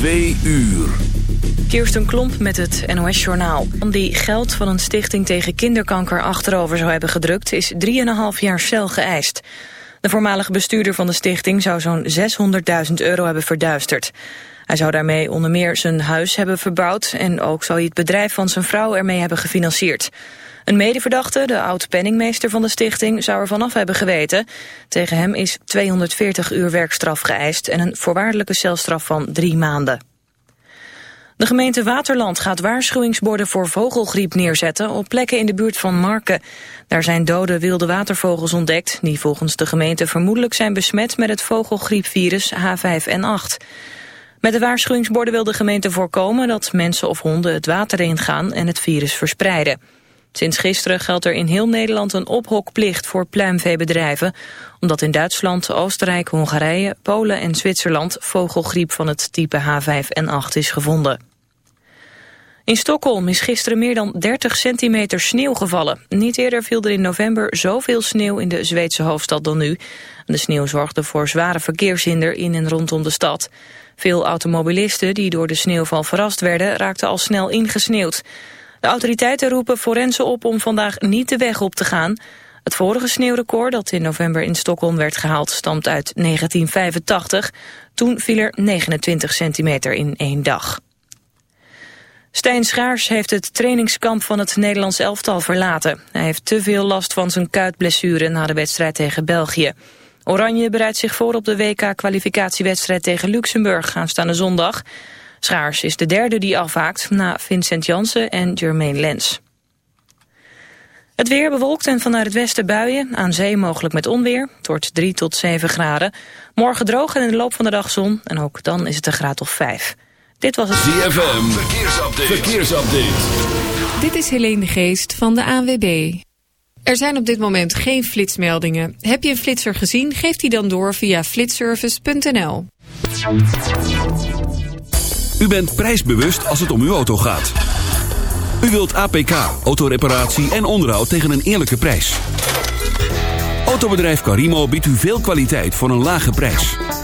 Twee uur. Kirsten Klomp met het NOS-journaal. Die geld van een stichting tegen kinderkanker achterover zou hebben gedrukt... is 3,5 jaar cel geëist. De voormalige bestuurder van de stichting zou zo'n 600.000 euro hebben verduisterd. Hij zou daarmee onder meer zijn huis hebben verbouwd... en ook zou hij het bedrijf van zijn vrouw ermee hebben gefinancierd. Een medeverdachte, de oud-penningmeester van de stichting, zou er vanaf hebben geweten. Tegen hem is 240 uur werkstraf geëist en een voorwaardelijke celstraf van drie maanden. De gemeente Waterland gaat waarschuwingsborden voor vogelgriep neerzetten op plekken in de buurt van Marken. Daar zijn dode wilde watervogels ontdekt, die volgens de gemeente vermoedelijk zijn besmet met het vogelgriepvirus H5N8. Met de waarschuwingsborden wil de gemeente voorkomen dat mensen of honden het water ingaan en het virus verspreiden. Sinds gisteren geldt er in heel Nederland een ophokplicht voor pluimveebedrijven, omdat in Duitsland, Oostenrijk, Hongarije, Polen en Zwitserland vogelgriep van het type H5N8 is gevonden. In Stockholm is gisteren meer dan 30 centimeter sneeuw gevallen. Niet eerder viel er in november zoveel sneeuw in de Zweedse hoofdstad dan nu. De sneeuw zorgde voor zware verkeershinder in en rondom de stad. Veel automobilisten die door de sneeuwval verrast werden raakten al snel ingesneeuwd. De autoriteiten roepen forensen op om vandaag niet de weg op te gaan. Het vorige sneeuwrecord dat in november in Stockholm werd gehaald stamt uit 1985. Toen viel er 29 centimeter in één dag. Stijn Schaars heeft het trainingskamp van het Nederlands elftal verlaten. Hij heeft te veel last van zijn kuitblessure na de wedstrijd tegen België. Oranje bereidt zich voor op de WK-kwalificatiewedstrijd tegen Luxemburg aanstaande zondag. Schaars is de derde die afhaakt na Vincent Jansen en Jermaine Lens. Het weer bewolkt en vanuit het westen buien, aan zee mogelijk met onweer. Het wordt 3 tot 7 graden. Morgen droog en in de loop van de dag zon en ook dan is het een graad of 5. Dit was het... ZFM, verkeersupdate. verkeersupdate. Dit is Helene de Geest van de ANWB. Er zijn op dit moment geen flitsmeldingen. Heb je een flitser gezien, geef die dan door via flitservice.nl. U bent prijsbewust als het om uw auto gaat. U wilt APK, autoreparatie en onderhoud tegen een eerlijke prijs. Autobedrijf Carimo biedt u veel kwaliteit voor een lage prijs.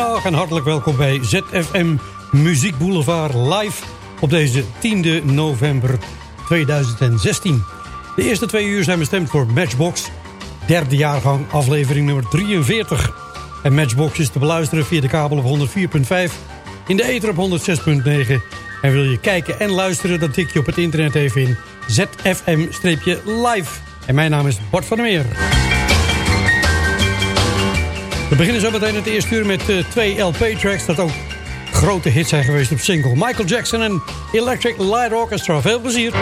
Goedemiddag en hartelijk welkom bij ZFM Muziek Boulevard live op deze 10 november 2016. De eerste twee uur zijn bestemd voor Matchbox, derde jaargang, aflevering nummer 43. En Matchbox is te beluisteren via de kabel op 104.5, in de ether op 106.9. En wil je kijken en luisteren, dan tik je op het internet even in ZFM-live. En mijn naam is Bart van der Meer. We beginnen zo meteen het eerste uur met eh, twee LP-tracks... dat ook grote hits zijn geweest op single. Michael Jackson en Electric Light Orchestra. Veel plezier.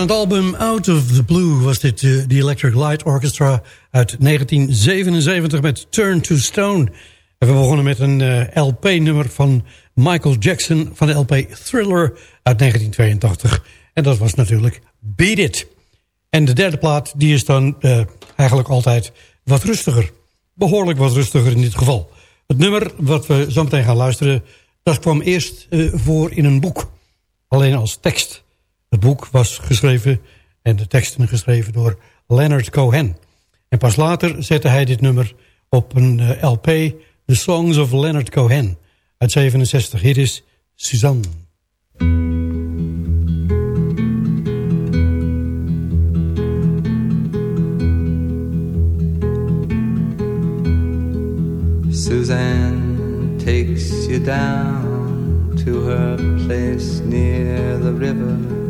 Het album Out of the Blue was dit uh, The Electric Light Orchestra uit 1977 met Turn to Stone. En we begonnen met een uh, LP-nummer van Michael Jackson van de LP Thriller uit 1982. En dat was natuurlijk Beat It. En de derde plaat die is dan uh, eigenlijk altijd wat rustiger. Behoorlijk wat rustiger in dit geval. Het nummer wat we zo meteen gaan luisteren... dat kwam eerst voor in een boek. Alleen als tekst... Het boek was geschreven en de teksten geschreven door Leonard Cohen. En pas later zette hij dit nummer op een uh, LP, The Songs of Leonard Cohen, uit 67. Hier is Suzanne. Suzanne takes you down to her place near the river.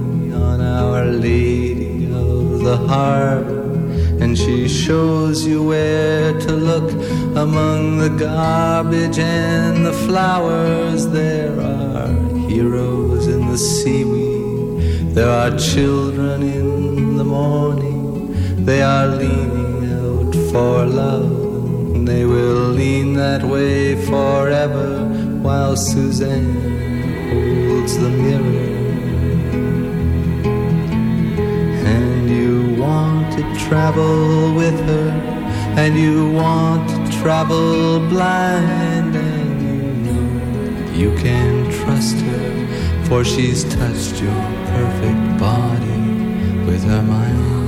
on Our Lady of the Harbor. And she shows you where to look among the garbage and the flowers. There are heroes in the seaweed, there are children in the morning, they are leaning out for love. And they will lean that way forever while Suzanne holds the mirror. Travel with her, and you want to travel blind, and you know you can trust her, for she's touched your perfect body with her mind.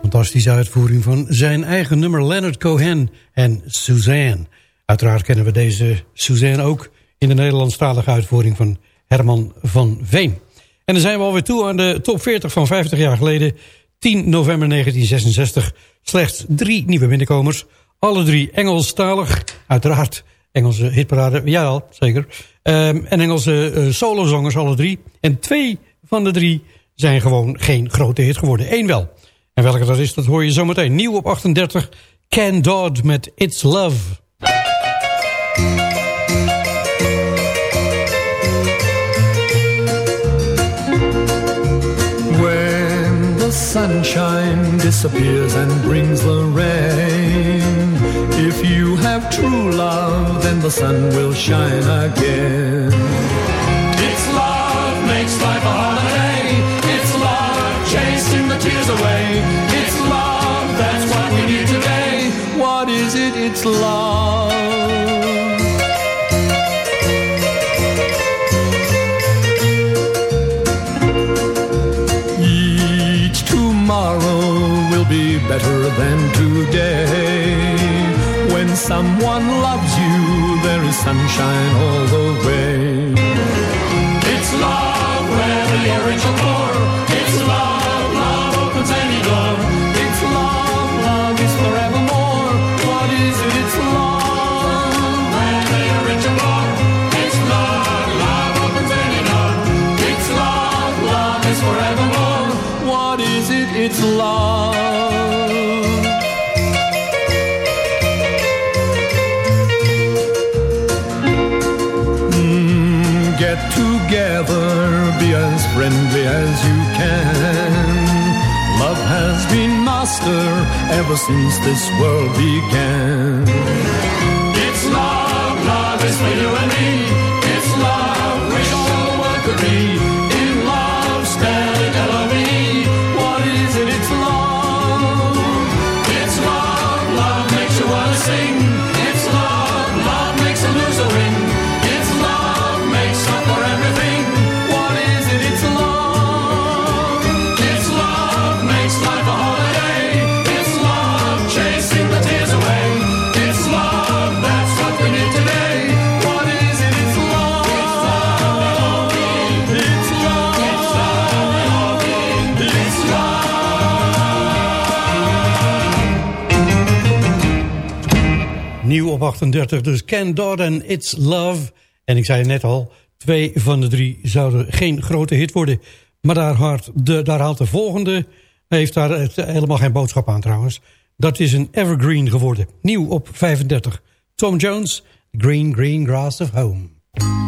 Fantastische uitvoering van zijn eigen nummer Leonard Cohen en Suzanne. Uiteraard kennen we deze Suzanne ook in de Nederlandstalige uitvoering van Herman van Veen. En dan zijn we alweer toe aan de top 40 van 50 jaar geleden. 10 november 1966. Slechts drie nieuwe binnenkomers. Alle drie Engelstalig. Uiteraard Engelse hitparade. Ja, zeker. Um, en Engelse uh, solozangers alle drie. En twee van de drie zijn gewoon geen grote hit geworden. Eén wel. En welke dat is, dat hoor je zometeen. Nieuw op 38, Ken Dodd met It's Love. Sunshine disappears and brings the rain, if you have true love, then the sun will shine again. It's love makes life a holiday. It's love chasing the tears away. It's love, that's what we need today. What is it? It's love. Tomorrow will be better than today. When someone loves you, there is sunshine all the way. It's love, whether you're rich or poor. Get together, be as friendly as you can. Love has been master ever since this world began. Op 38, dus Ken Dodd en It's Love. En ik zei net al, twee van de drie zouden geen grote hit worden. Maar daar, haalt de, daar haalt de volgende, heeft daar helemaal geen boodschap aan trouwens. Dat is een evergreen geworden. Nieuw op 35. Tom Jones, Green Green Grass of Home.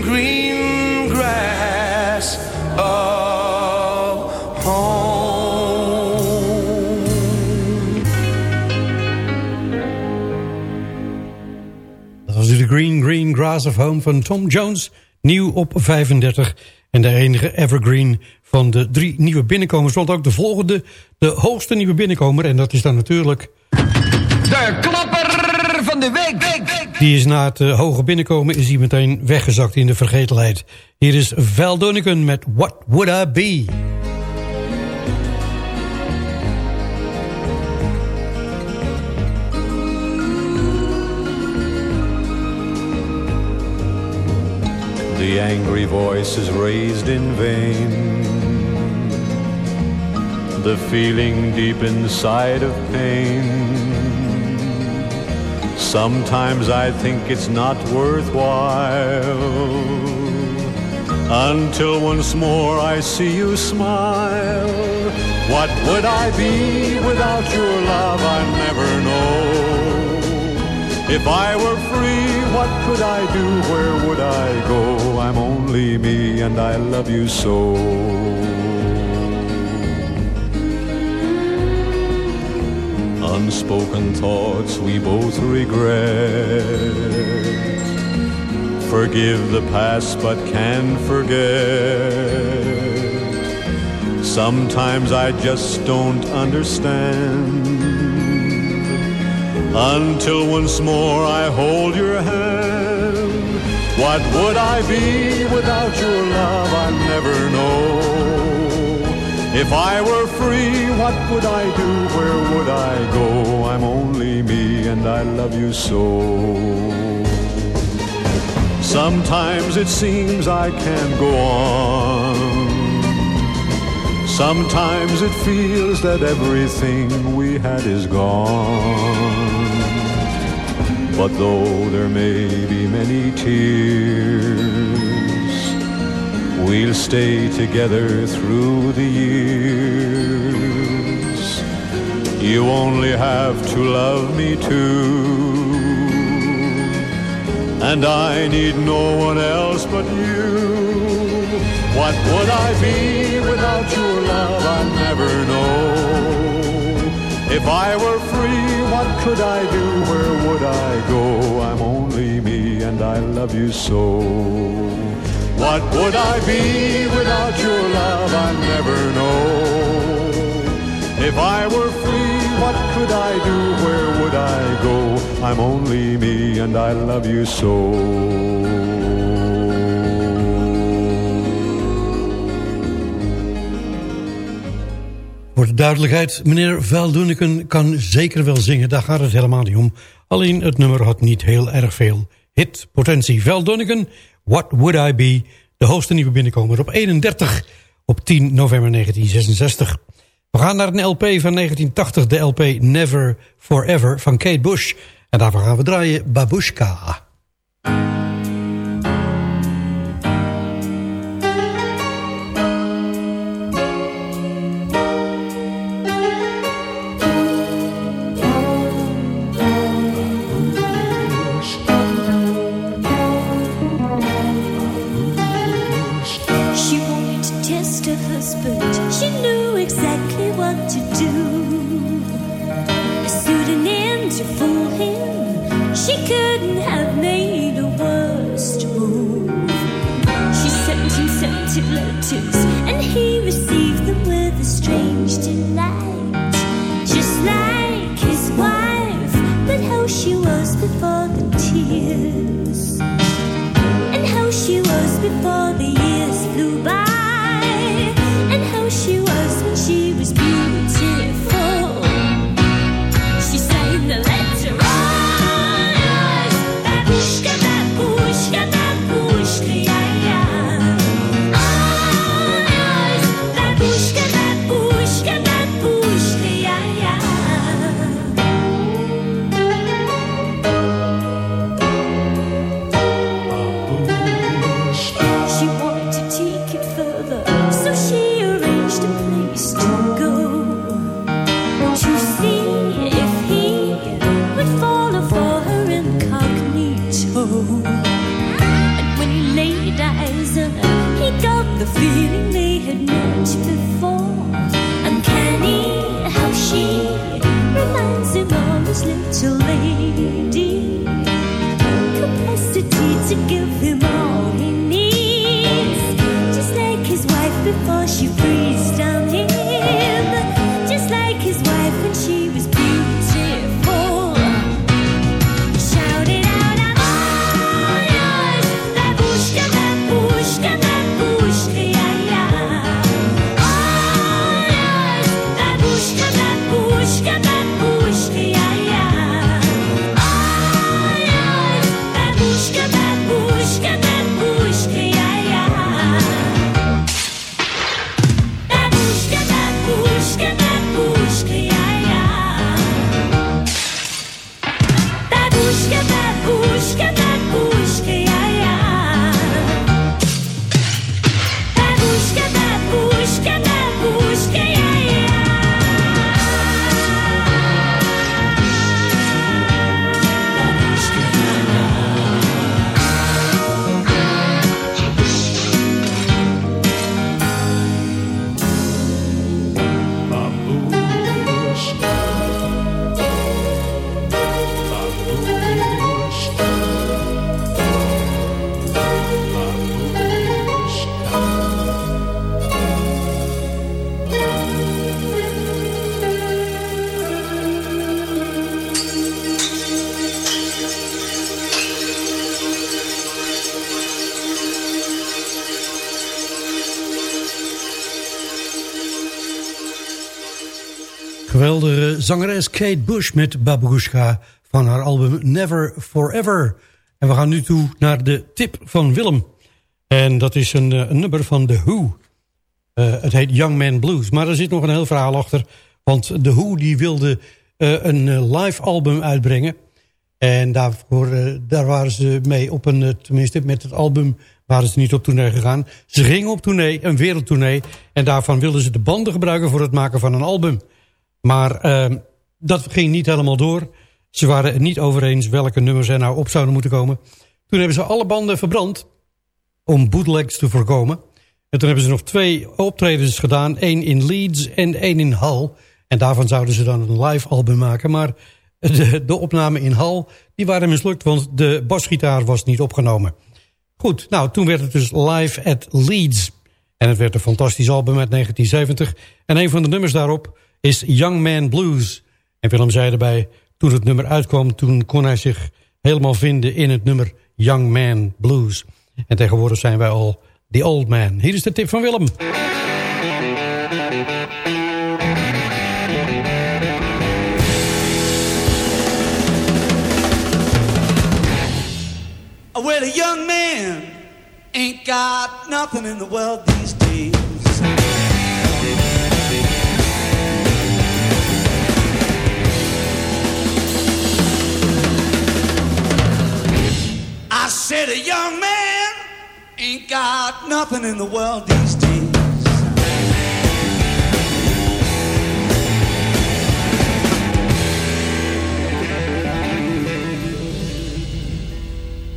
green Of Home van Tom Jones. Nieuw op 35. En de enige evergreen van de drie nieuwe binnenkomers. Want ook de volgende, de hoogste nieuwe binnenkomer. En dat is dan natuurlijk... De klapper van de week. week, week. Die is na het eh, hoge binnenkomen is hij meteen weggezakt in de vergetelheid. Hier is Val Donegan met What Would I Be? Angry voice is raised in vain. The feeling deep inside of pain. Sometimes I think it's not worthwhile. Until once more I see you smile. What would I be without your love? I never know. If I were free, what could I do? Where would I go? I'm only me and I love you so. Unspoken thoughts we both regret. Forgive the past but can forget. Sometimes I just don't understand. Until once more I hold your hand. What would I be without your love? I never know. If I were free, what would I do? Where would I go? I'm only me and I love you so. Sometimes it seems I can't go on. Sometimes it feels that everything we had is gone. But though there may be many tears, we'll stay together through the years. You only have to love me too. And I need no one else but you. What would I be without your love? I never know. If I were free, what could I do? Where would I go? I'm only me and I love you so. What would I be without your love? I never know. If I were free, what could I do? Where would I go? I'm only me and I love you so. Duidelijkheid, meneer Veldoeneken kan zeker wel zingen. Daar gaat het helemaal niet om. Alleen het nummer had niet heel erg veel hitpotentie. Veldoeneken, What Would I Be? De hoogste nieuwe binnenkomer op 31 op 10 november 1966. We gaan naar een LP van 1980, de LP Never Forever van Kate Bush. En daarvoor gaan we draaien Babushka. before she free. Zangeres Kate Bush met Babushka van haar album Never Forever. En we gaan nu toe naar de tip van Willem. En dat is een, een nummer van The Who. Uh, het heet Young Man Blues. Maar er zit nog een heel verhaal achter. Want The Who die wilde uh, een live album uitbrengen. En daarvoor, daar waren ze mee op een... tenminste, met het album waren ze niet op tournee gegaan. Ze gingen op tournee, een wereldtournee. En daarvan wilden ze de banden gebruiken voor het maken van een album. Maar ehm, dat ging niet helemaal door. Ze waren het niet over eens welke nummers er nou op zouden moeten komen. Toen hebben ze alle banden verbrand om bootlegs te voorkomen. En toen hebben ze nog twee optredens gedaan. één in Leeds en één in Hull. En daarvan zouden ze dan een live album maken. Maar de, de opname in Hull die waren mislukt, want de basgitaar was niet opgenomen. Goed, nou toen werd het dus live at Leeds. En het werd een fantastisch album uit 1970. En een van de nummers daarop is Young Man Blues. En Willem zei erbij, toen het nummer uitkwam... toen kon hij zich helemaal vinden in het nummer Young Man Blues. En tegenwoordig zijn wij al The Old Man. Hier is de tip van Willem. Well, a young man ain't got nothing in the world said a young man ain't got nothing in the world these days.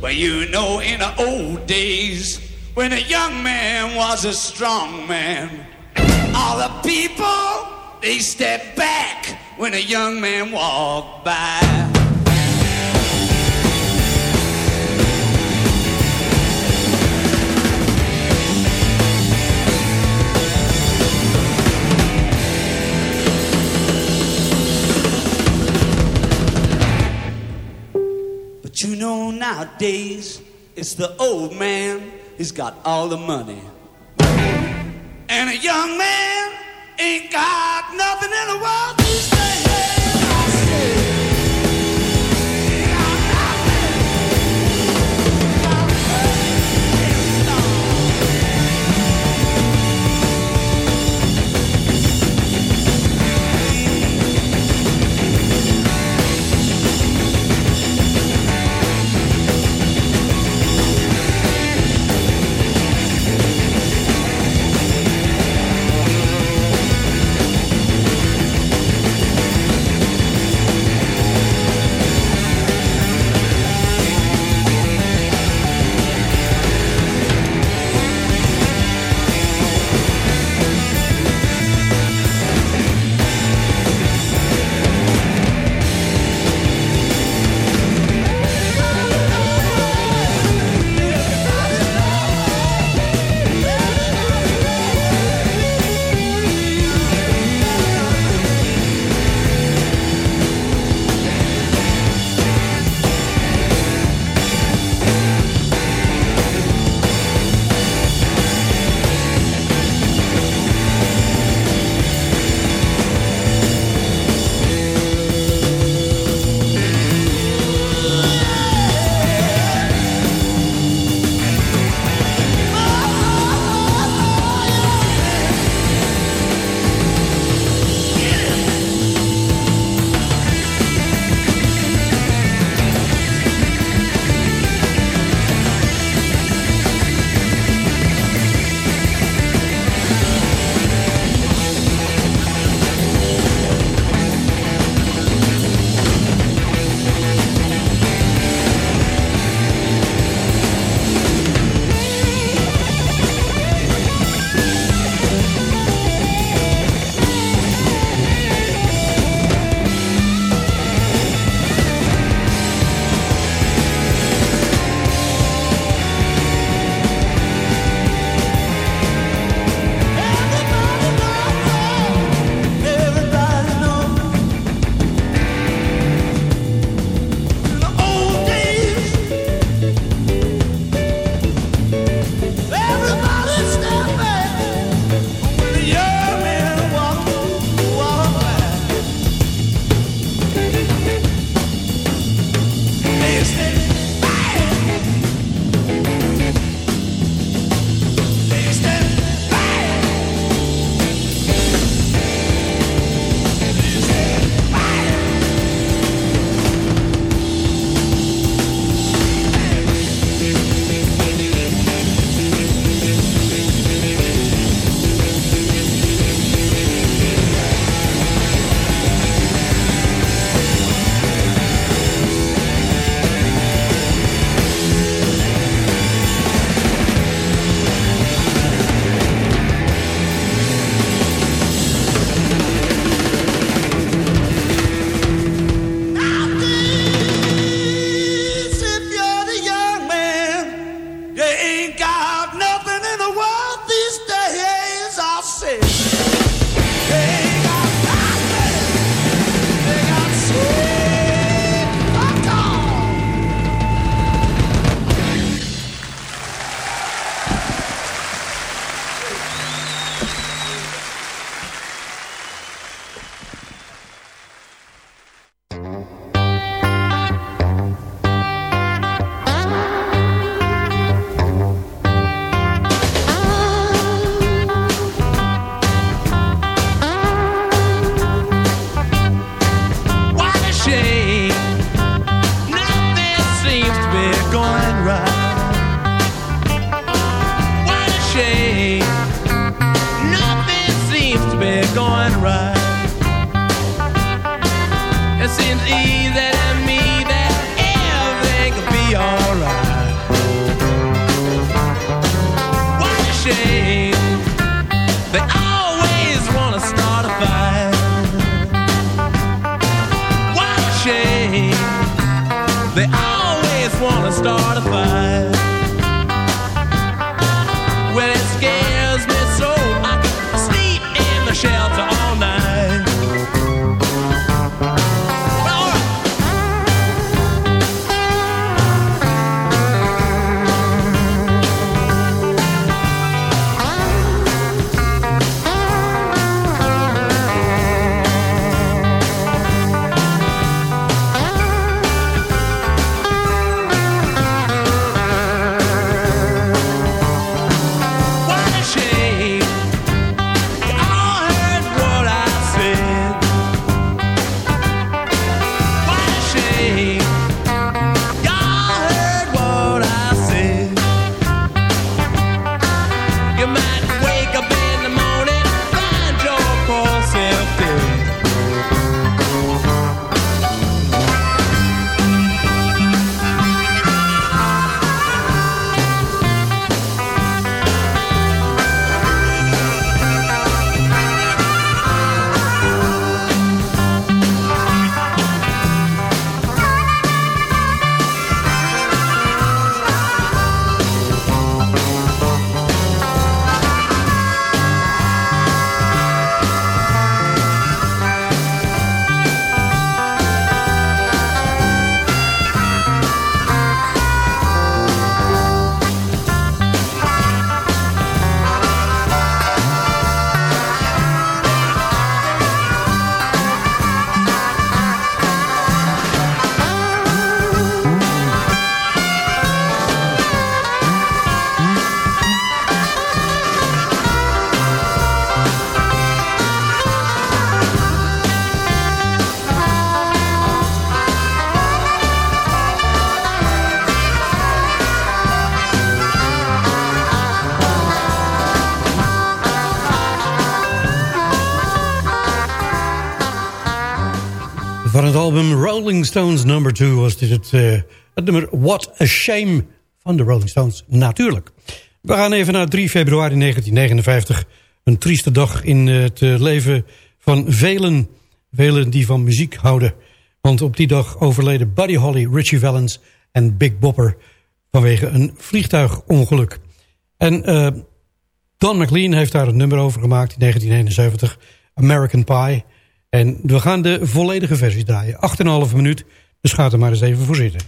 Well, you know, in the old days, when a young man was a strong man, all the people, they stepped back when a young man walked by. Nowadays it's the old man. Who's got all the money. And a young man ain't got nothing in the world number 2 was dit het, eh, het nummer What a Shame van de Rolling Stones, natuurlijk. We gaan even naar 3 februari 1959. Een trieste dag in het eh, leven van velen, velen die van muziek houden. Want op die dag overleden Buddy Holly, Richie Valens en Big Bopper... vanwege een vliegtuigongeluk. En eh, Don McLean heeft daar een nummer over gemaakt in 1971. American Pie. En we gaan de volledige versie draaien. 8,5 minuut. Dus gaat er maar eens even voor zitten.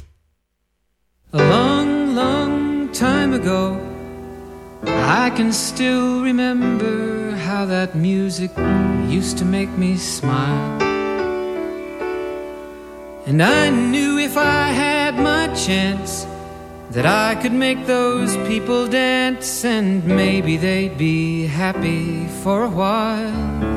A long, long time ago, I can still remember how that music used to make me smile. And I knew if I had my chance that I could make those people dance and maybe they'd be happy for a while.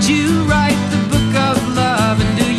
Did you write the book of love? And do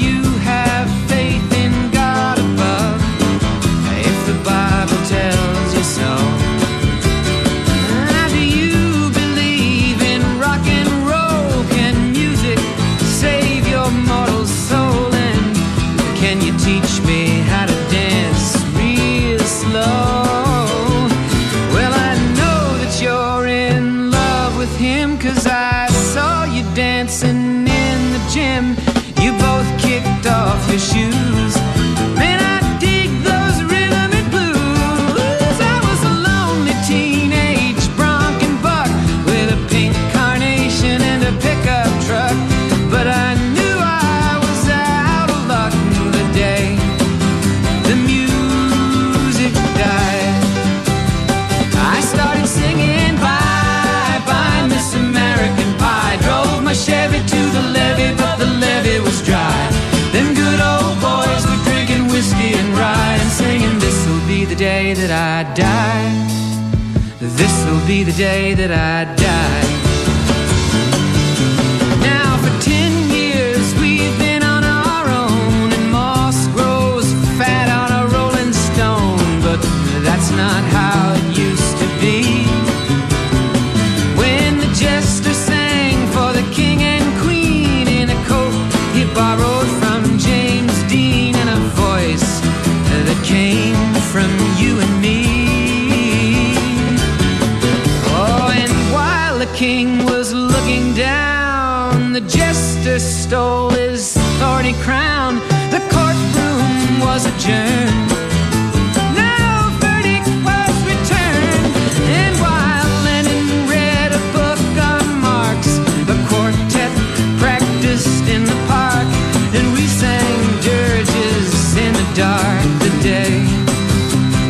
dark the day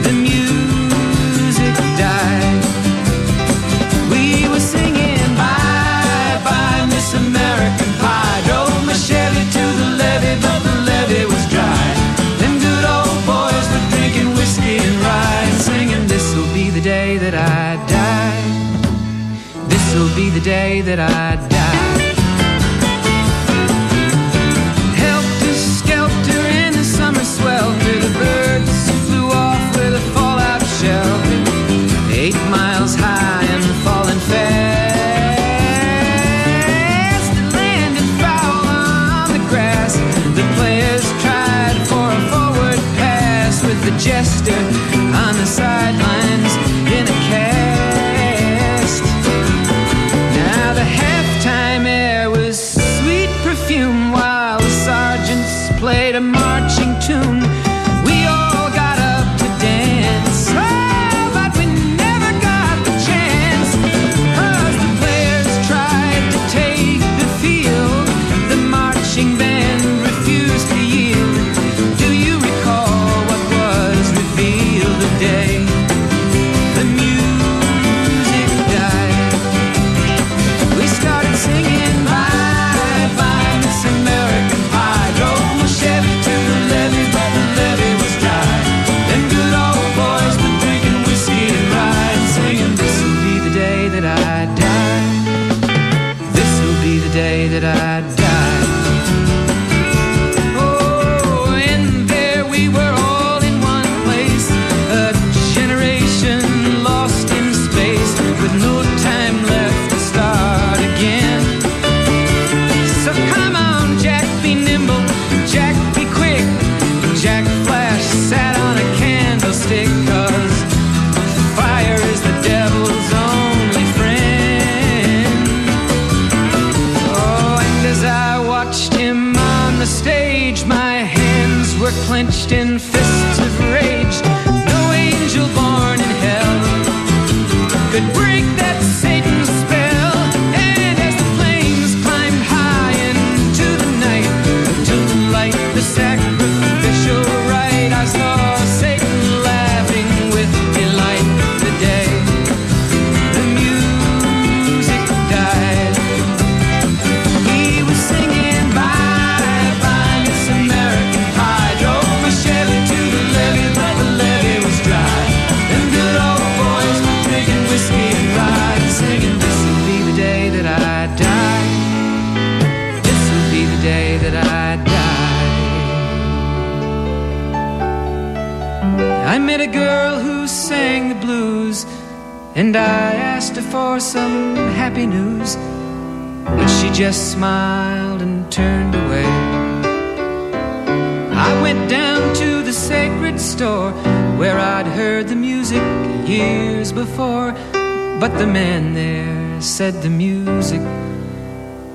the music died. We were singing bye bye, Miss American Pie. Drove my Chevy to the levee, but the levee was dry. Them good old boys were drinking whiskey and singing, This'll be the day that I die. This'll be the day that I.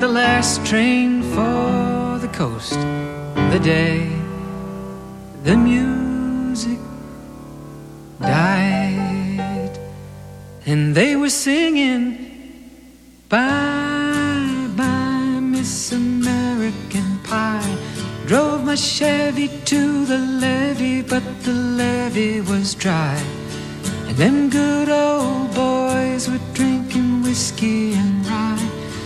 the last train for the coast the day the music died. And they were singing, Bye, bye, Miss American Pie. Drove my Chevy to the levee, but the levee was dry. And them good old boys were drinking whiskey and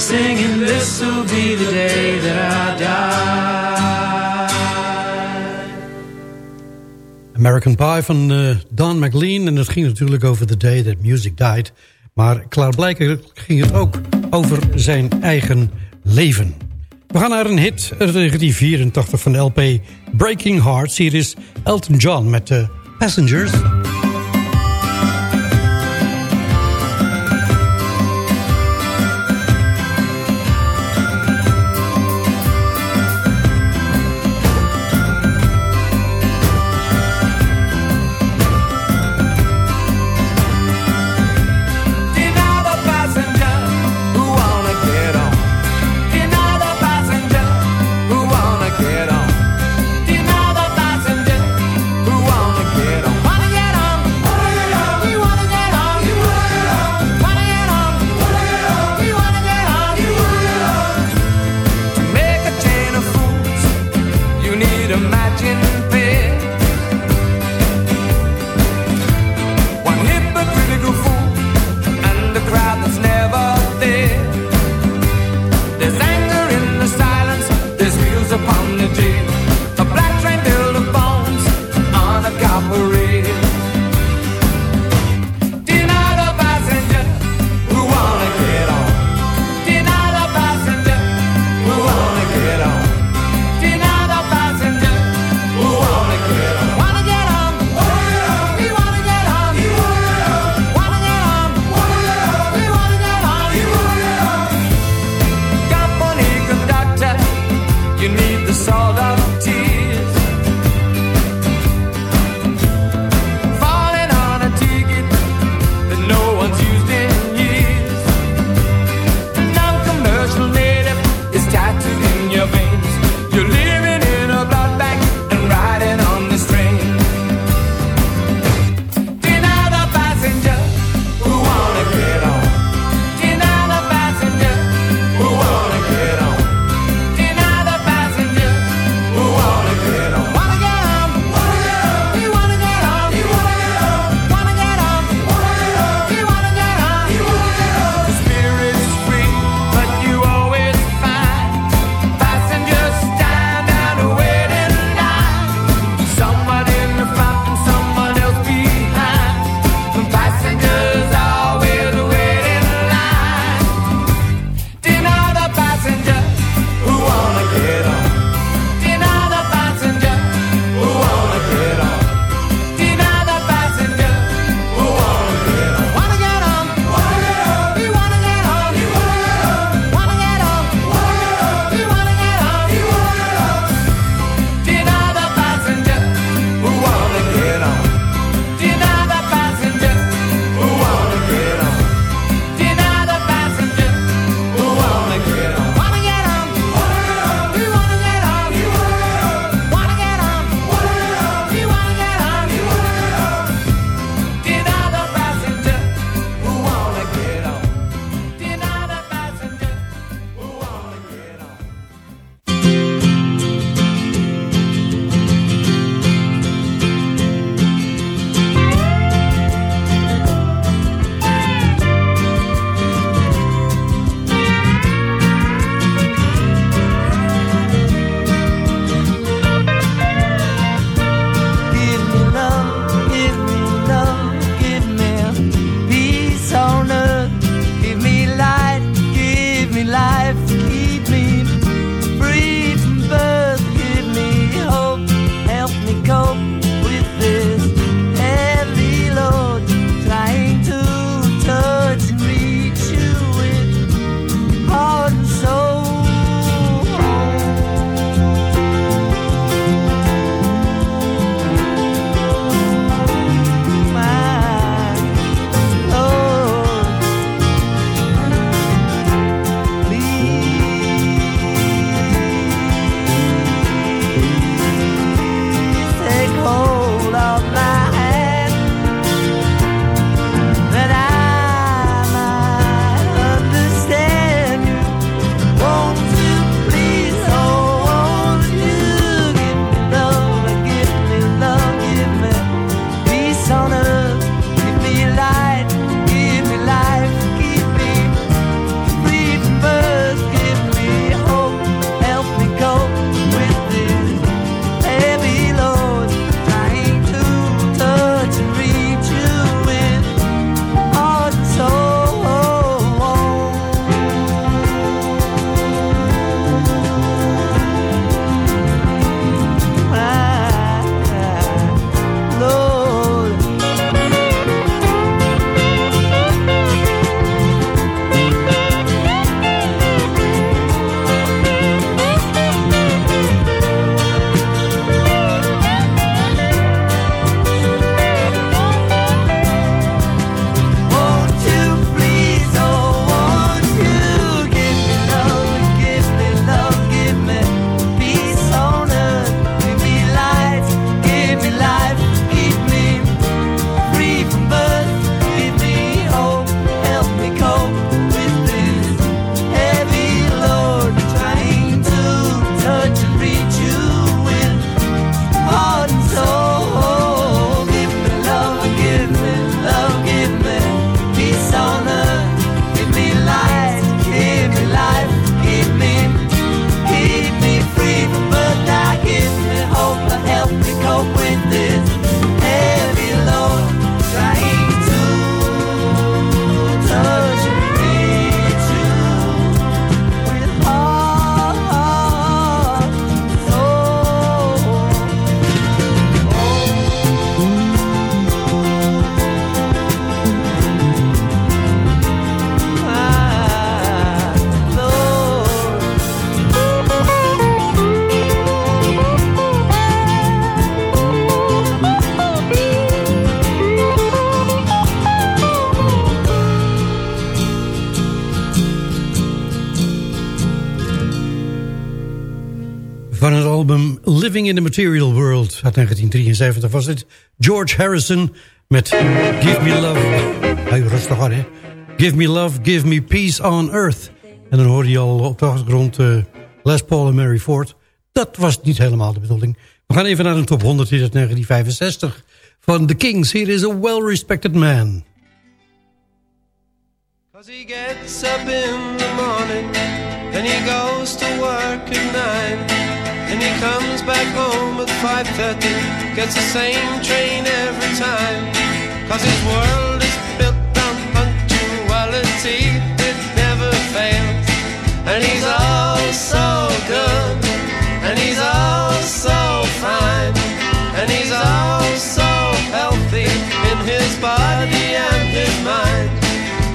singing this'll be the day that I die. American Pie van uh, Don McLean. En dat ging natuurlijk over The Day That Music Died. Maar klaarblijkelijk ging het ook over zijn eigen leven. We gaan naar een hit uit 1984 van de LP Breaking Hearts. Hier is Elton John met de Passengers. In the Material World uit 1973 was dit George Harrison met Give Me Love. Hey, rustig aan hè. Give Me Love, Give Me Peace on Earth. En dan hoorde je al op de achtergrond uh, Les Paul en Mary Ford. Dat was niet helemaal de bedoeling. We gaan even naar de top 100 uit 1965 van The Kings. Here is a well-respected man. Cause he gets up in the morning and he goes to work at nine. And he comes back home at 5.30 Gets the same train every time. Cause his world is built on punctuality It never fails. And he's all so good And he's all so fine. And he's all so healthy In his body and his mind.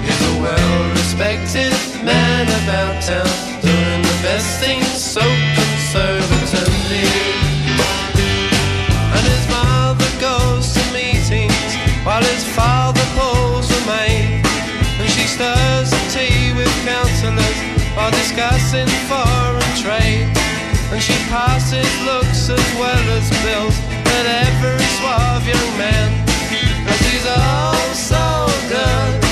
He's a well-respected man about town Doing the best things so conservatively. While his father pulls a maid. And she stirs the tea with councillors while discussing foreign trade. And she passes looks as well as bills at every suave young man. And she's all so good,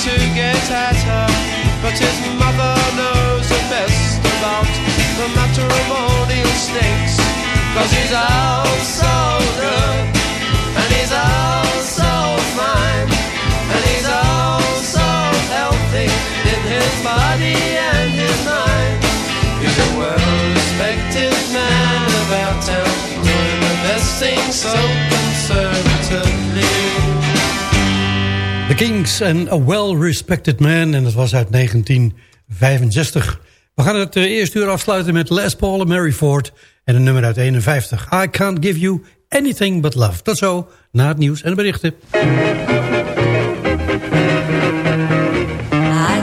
to get at her. But his mother knows the best about the matrimonial snakes, cause he's all so good, and he's all so fine, and he's all so healthy in his body and his mind. He's a well-respected man about town, doing the best things so conservatively. The Kings en A Well-Respected Man. En dat was uit 1965. We gaan het eh, eerste uur afsluiten met Les Paul en Mary Ford. En een nummer uit 51. I Can't Give You Anything But Love. Tot zo, na het nieuws en de berichten. I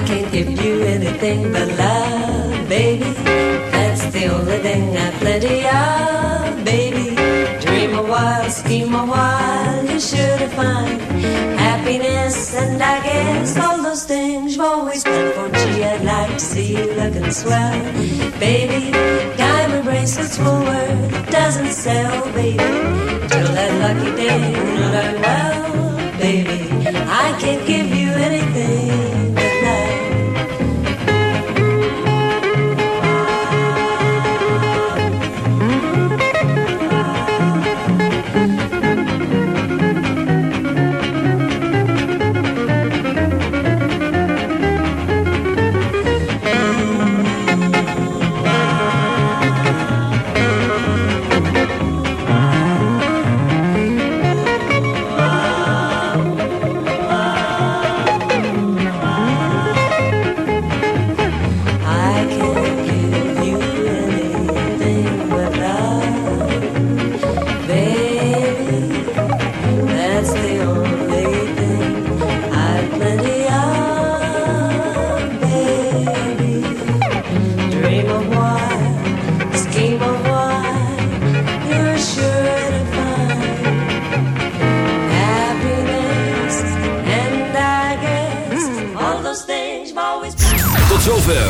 can't give you anything but love, baby. That's the only thing I've plenty of, baby. Dream a while, scheme a while, sure to find happiness, and I guess all those things you've always planned for. Gee, I'd like to see you looking swell, baby. Diamond bracelets Woolworth doesn't sell, baby. Till that lucky day, learn well, baby. I can't give you anything